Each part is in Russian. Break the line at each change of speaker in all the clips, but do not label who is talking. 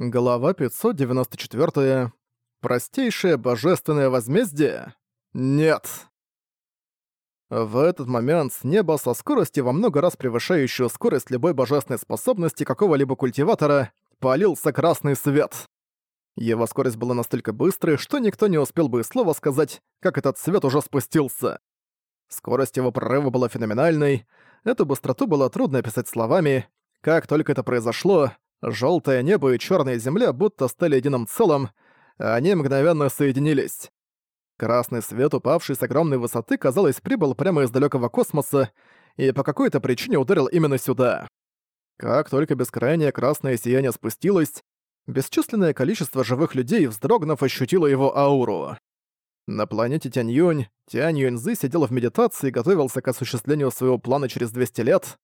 Глава 594. Простейшее божественное возмездие? Нет. В этот момент с неба со скоростью во много раз превышающую скорость любой божественной способности какого-либо культиватора полился красный свет. Его скорость была настолько быстрой, что никто не успел бы и слова сказать, как этот свет уже спустился. Скорость его прорыва была феноменальной, эту быстроту было трудно описать словами. Как только это произошло, Желтое небо и черная земля будто стали единым целым, а они мгновенно соединились. Красный свет, упавший с огромной высоты, казалось, прибыл прямо из далекого космоса и по какой-то причине ударил именно сюда. Как только бескрайнее красное сияние спустилось, бесчисленное количество живых людей, вздрогнув, ощутило его ауру. На планете Тянь-Юнь, Тянь Юньзы сидел в медитации и готовился к осуществлению своего плана через 200 лет.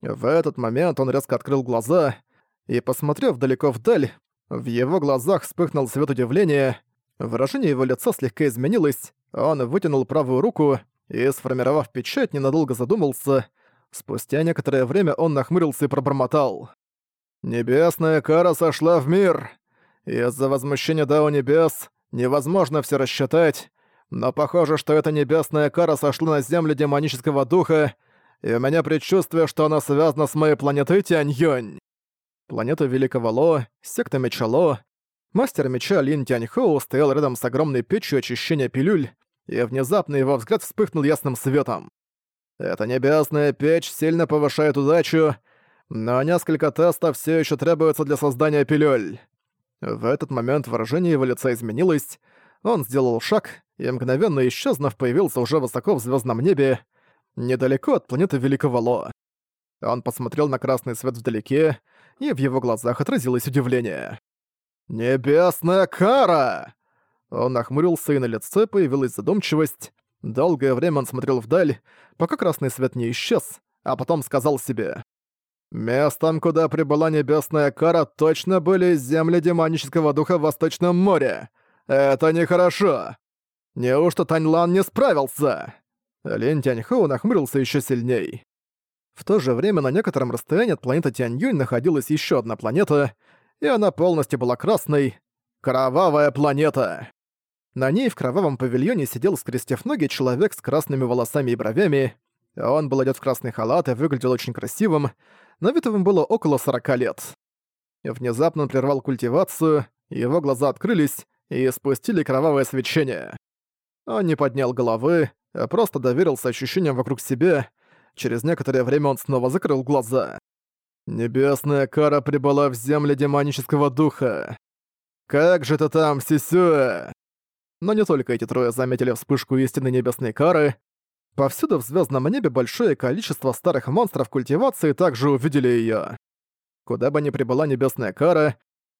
В этот момент он резко открыл глаза — и, посмотрев далеко вдаль, в его глазах вспыхнул свет удивления, выражение его лица слегка изменилось, он вытянул правую руку и, сформировав печать, ненадолго задумался. Спустя некоторое время он нахмурился и пробормотал. «Небесная кара сошла в мир. Из-за возмущения Дао Небес невозможно все рассчитать, но похоже, что эта небесная кара сошла на землю демонического духа, и у меня предчувствие, что она связана с моей планетой Тянь-Юнь планета Великого Ло, секта Меча Ло, мастер меча Лин Тяньхоу стоял рядом с огромной печью очищения пилюль, и внезапно его взгляд вспыхнул ясным светом. Эта небесная печь сильно повышает удачу, но несколько тестов все еще требуется для создания пилюль. В этот момент выражение его лица изменилось, он сделал шаг и, мгновенно исчезнув, появился уже высоко в звездном небе, недалеко от планеты Великого Ло. Он посмотрел на красный свет вдалеке, и в его глазах отразилось удивление. «Небесная кара!» Он нахмурился, и на лице появилась задумчивость. Долгое время он смотрел вдаль, пока красный свет не исчез, а потом сказал себе. «Местом, куда прибыла небесная кара, точно были земли демонического духа в Восточном море. Это нехорошо. Неужто Таньлан не справился?» Лин Тяньхоу нахмурился еще сильней. В то же время на некотором расстоянии от планеты Тяньюнь находилась еще одна планета, и она полностью была красной. Кровавая планета. На ней в кровавом павильоне сидел, скрестив ноги, человек с красными волосами и бровями. Он был одет в красный халат и выглядел очень красивым, но вид ему было около 40 лет. Внезапно он прервал культивацию, его глаза открылись и спустили кровавое свечение. Он не поднял головы, а просто доверился ощущениям вокруг себя, Через некоторое время он снова закрыл глаза. «Небесная кара прибыла в землю демонического духа. Как же ты там, Сисюэ?» Но не только эти трое заметили вспышку истинной небесной кары. Повсюду в звездном небе большое количество старых монстров культивации также увидели ее. Куда бы ни прибыла небесная кара,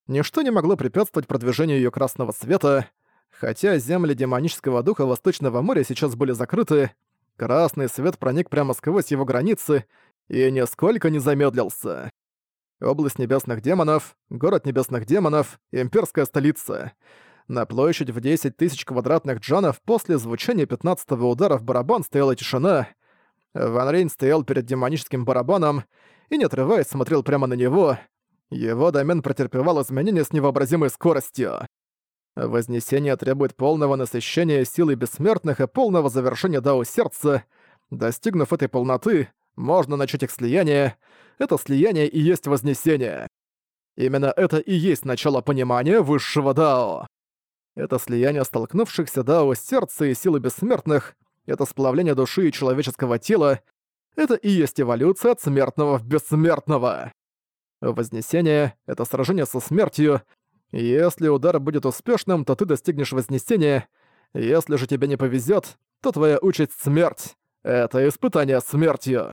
ничто не могло препятствовать продвижению ее красного света, хотя земли демонического духа Восточного моря сейчас были закрыты, Красный свет проник прямо сквозь его границы и нисколько не замедлился. Область небесных демонов, город небесных демонов, имперская столица. На площадь в 10 тысяч квадратных джанов после звучания 15-го удара в барабан стояла тишина. Ван Рейн стоял перед демоническим барабаном и, не отрываясь, смотрел прямо на него. Его домен претерпевал изменения с невообразимой скоростью. Вознесение требует полного насыщения силы бессмертных и полного завершения Дао Сердца. Достигнув этой полноты, можно начать их слияние. Это слияние и есть Вознесение. Именно это и есть начало понимания Высшего Дао. Это слияние столкнувшихся Дао Сердца и силы бессмертных, это сплавление души и человеческого тела, это и есть эволюция от смертного в бессмертного. Вознесение — это сражение со смертью, если удар будет успешным, то ты достигнешь Вознесения. Если же тебе не повезет, то твоя участь — смерть. Это испытание смертью.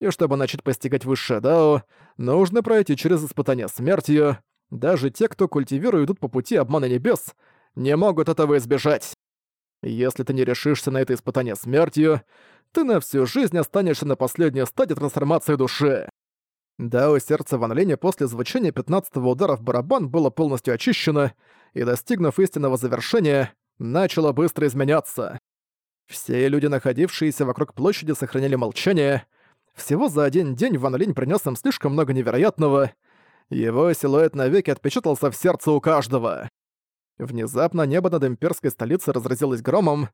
И чтобы начать постигать высшее дао, нужно пройти через испытание смертью. Даже те, кто культивирует идут по пути обмана небес, не могут этого избежать. Если ты не решишься на это испытание смертью, ты на всю жизнь останешься на последней стадии трансформации души. Дао сердце Ван Линя после звучания 15-го удара в барабан было полностью очищено и, достигнув истинного завершения, начало быстро изменяться. Все люди, находившиеся вокруг площади, сохраняли молчание. Всего за один день Ван Линь принес им слишком много невероятного. Его силуэт навеки отпечатался в сердце у каждого. Внезапно небо над имперской столицей разразилось громом,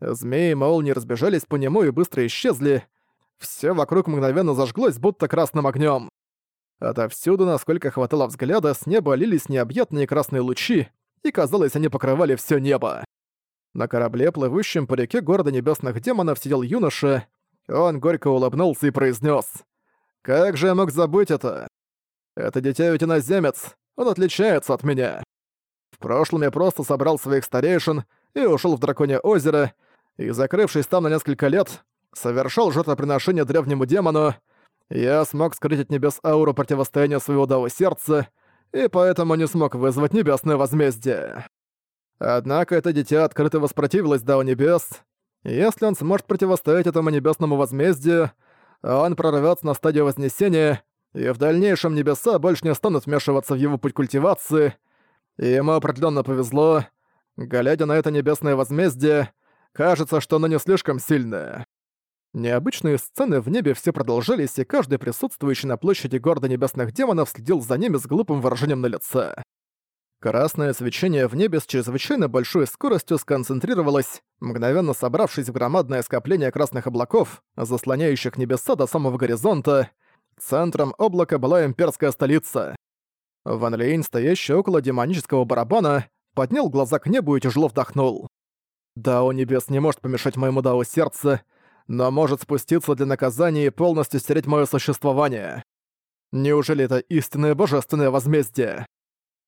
змеи и молнии разбежались по нему и быстро исчезли. Все вокруг мгновенно зажглось, будто красным огнем. Отовсюду, насколько хватало взгляда, с неба лились необъятные красные лучи, и, казалось, они покрывали все небо. На корабле, плывущем по реке города небесных демонов, сидел юноша. Он горько улыбнулся и произнес: «Как же я мог забыть это? Это дитя ведь иноземец, он отличается от меня. В прошлом я просто собрал своих старейшин и ушел в Драконье озеро, и, закрывшись там на несколько лет, совершал жертвоприношение древнему демону, я смог скрыть от небес ауру противостояния своего Дао сердца, и поэтому не смог вызвать небесное возмездие. Однако это дитя открыто воспротивилось Дао Небес. Если он сможет противостоять этому небесному возмездию, он прорвется на стадию Вознесения, и в дальнейшем небеса больше не станут вмешиваться в его путь культивации, и ему определенно повезло. Глядя на это небесное возмездие, кажется, что оно не слишком сильное. Необычные сцены в небе все продолжались, и каждый присутствующий на площади города небесных демонов следил за ними с глупым выражением на лице. Красное свечение в небе с чрезвычайно большой скоростью сконцентрировалось, мгновенно собравшись в громадное скопление красных облаков, заслоняющих небеса до самого горизонта. Центром облака была имперская столица. Ван Лейн, стоящий около демонического барабана, поднял глаза к небу и тяжело вдохнул. «Дао Небес не может помешать моему Дао Сердца, но может спуститься для наказания и полностью стереть мое существование. Неужели это истинное божественное возмездие?»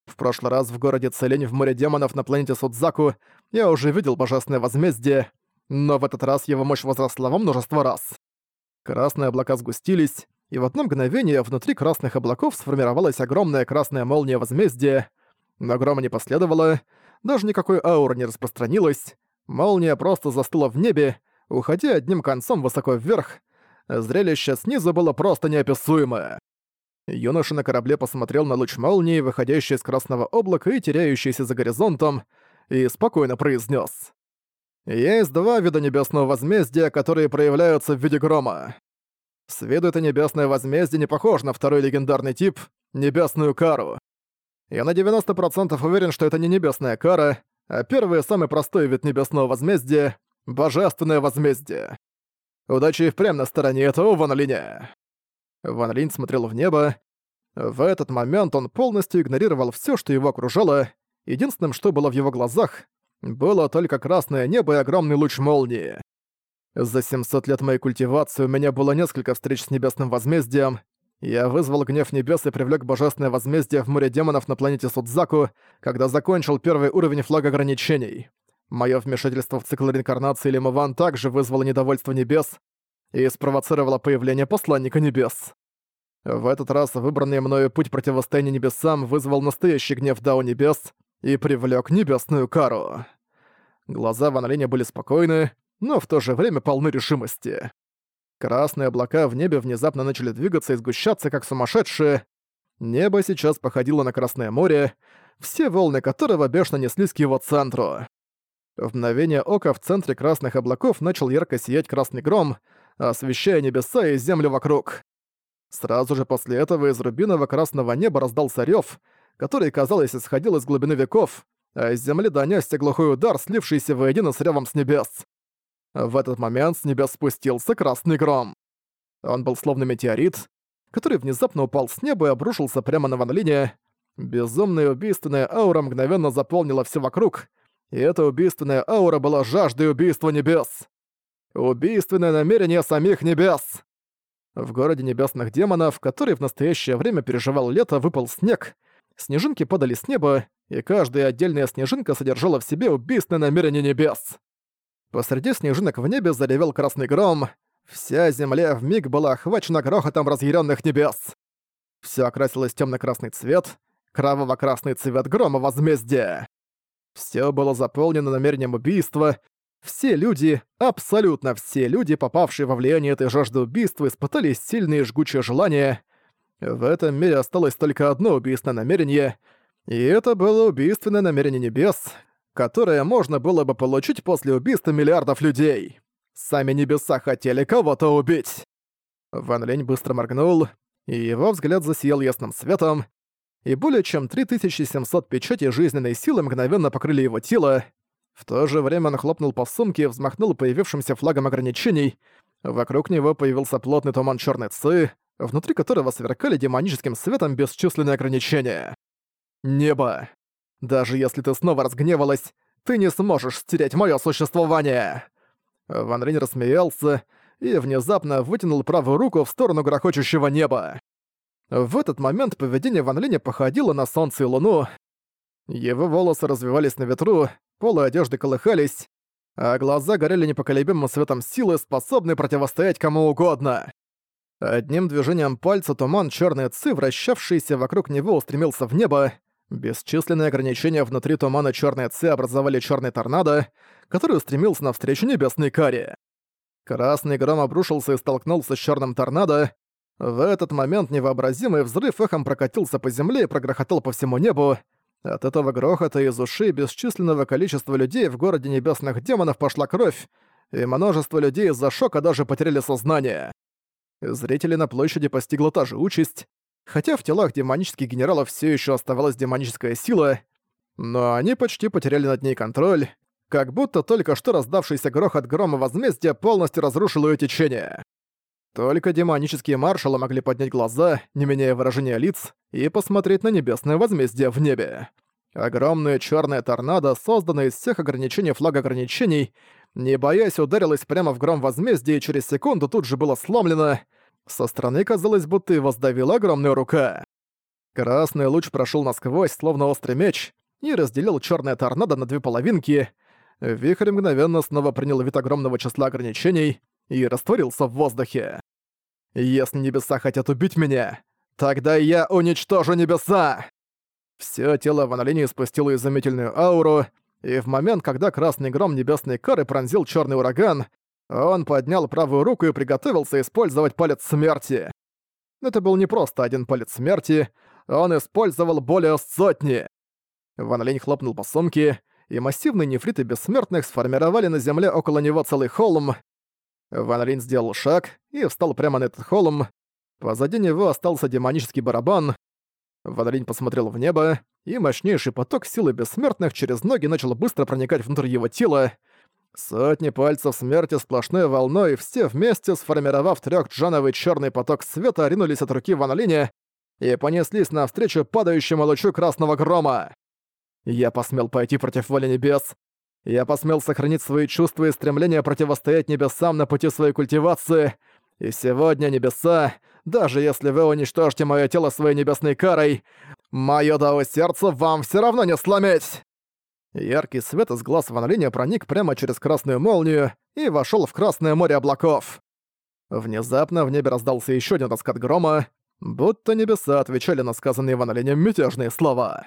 В прошлый раз в городе Целень в море демонов на планете Судзаку я уже видел божественное возмездие, но в этот раз его мощь возросла во множество раз. Красные облака сгустились, и в одно мгновение внутри красных облаков сформировалась огромная красная молния возмездия. Но грома не последовало, даже никакой ауры не распространилась, молния просто застыла в небе, уходя одним концом высоко вверх. Зрелище снизу было просто неописуемое. Юноша на корабле посмотрел на луч молнии, выходящий из красного облака и теряющийся за горизонтом, и спокойно произнес: «Есть два вида небесного возмездия, которые проявляются в виде грома. С виду это небесное возмездие не похоже на второй легендарный тип — небесную кару. Я на 90% уверен, что это не небесная кара, а первый самый простой вид небесного возмездия — божественное возмездие. Удачи впрямь на стороне этого Ван Линя. Ван Линь смотрел в небо. В этот момент он полностью игнорировал все, что его окружало. Единственным, что было в его глазах, было только красное небо и огромный луч молнии. За 700 лет моей культивации у меня было несколько встреч с небесным возмездием. Я вызвал гнев небес и привлек божественное возмездие в море демонов на планете Судзаку, когда закончил первый уровень флага ограничений. Мое вмешательство в цикл реинкарнации Лимован также вызвало недовольство небес, и спровоцировала появление посланника небес. В этот раз выбранный мною путь противостояния небесам вызвал настоящий гнев Дао Небес и привлек небесную кару. Глаза Ван Линя были спокойны, но в то же время полны решимости. Красные облака в небе внезапно начали двигаться и сгущаться, как сумасшедшие. Небо сейчас походило на Красное море, все волны которого бешено неслись к его центру. В мгновение ока в центре красных облаков начал ярко сиять красный гром, освещая небеса и землю вокруг. Сразу же после этого из рубинового красного неба раздался рёв, который, казалось, исходил из глубины веков, а из земли донёсся глухой удар, слившийся воедино с рёвом с небес. В этот момент с небес спустился красный гром. Он был словно метеорит, который внезапно упал с неба и обрушился прямо на Ван Линя. Безумная убийственная аура мгновенно заполнила все вокруг, и эта убийственная аура была жаждой убийства небес. Убийственное намерение самих небес! В городе небесных демонов, который в настоящее время переживал лето, выпал снег. Снежинки падали с неба, и каждая отдельная снежинка содержала в себе убийственное намерение небес. Посреди снежинок в небе заревел красный гром. Вся земля вмиг была охвачена грохотом разъяренных небес. Все окрасилось в темно-красный цвет, кроваво-красный цвет грома возмездия. Все было заполнено намерением убийства, все люди, абсолютно все люди, попавшие во влияние этой жажды убийства, испытали сильные жгучие желания. В этом мире осталось только одно убийственное намерение, и это было убийственное намерение небес, которое можно было бы получить после убийства миллиардов людей. Сами небеса хотели кого-то убить. Ван Лень быстро моргнул, и его взгляд засиял ясным светом. И более чем 3700 печатей жизненной силы мгновенно покрыли его тело. В то же время он хлопнул по сумке и взмахнул появившимся флагом ограничений. Вокруг него появился плотный туман черной ци, внутри которого сверкали демоническим светом бесчисленные ограничения. Небо. Даже если ты снова разгневалась, ты не сможешь стереть мое существование!» Ван Рейн рассмеялся и внезапно вытянул правую руку в сторону грохочущего неба. В этот момент поведение Ван Линя походило на солнце и луну. Его волосы развивались на ветру, полы одежды колыхались, а глаза горели непоколебимым светом силы, способной противостоять кому угодно. Одним движением пальца туман черной ци, вращавшийся вокруг него, устремился в небо. Бесчисленные ограничения внутри тумана черной ци образовали черный торнадо, который устремился навстречу небесной каре. Красный гром обрушился и столкнулся с черным торнадо. В этот момент невообразимый взрыв эхом прокатился по земле и прогрохотал по всему небу. От этого грохота из ушей бесчисленного количества людей в городе небесных демонов пошла кровь, и множество людей из-за шока даже потеряли сознание. Зрители на площади постигла та же участь, хотя в телах демонических генералов все еще оставалась демоническая сила, но они почти потеряли над ней контроль, как будто только что раздавшийся грохот грома возмездия полностью разрушил ее течение. Только демонические маршалы могли поднять глаза, не меняя выражения лиц, и посмотреть на небесное возмездие в небе. Огромная черная торнадо, созданная из всех ограничений флага ограничений, не боясь, ударилась прямо в гром возмездия и через секунду тут же была сломлена. Со стороны казалось, будто его сдавила огромная рука. Красный луч прошел насквозь, словно острый меч, и разделил черная торнадо на две половинки. Вихрь мгновенно снова принял вид огромного числа ограничений и растворился в воздухе. «Если небеса хотят убить меня, тогда я уничтожу небеса!» Всё тело Ван Линь испустило изумительную ауру, и в момент, когда красный гром небесной кары пронзил черный ураган, он поднял правую руку и приготовился использовать палец смерти. Это был не просто один палец смерти, он использовал более сотни. Ван хлопнул по сумке, и массивные нефриты бессмертных сформировали на земле около него целый холм. Ван Линь сделал шаг и встал прямо на этот холм. Позади него остался демонический барабан. Ван Линь посмотрел в небо, и мощнейший поток силы бессмертных через ноги начал быстро проникать внутрь его тела. Сотни пальцев смерти сплошной волной, все вместе, сформировав трёхджановый чёрный поток света, ринулись от руки Ван Линя и понеслись навстречу падающему лучу красного грома. Я посмел пойти против воли небес. Я посмел сохранить свои чувства и стремления противостоять небесам на пути своей культивации. И сегодня небеса, даже если вы уничтожите мое тело своей небесной карой, Моё дао сердце вам всё равно не сломить!» Яркий свет из глаз Ван Линя проник прямо через красную молнию и вошёл в Красное море облаков. Внезапно в небе раздался ещё один раскат грома, будто небеса отвечали на сказанные Ван Линем мятежные слова.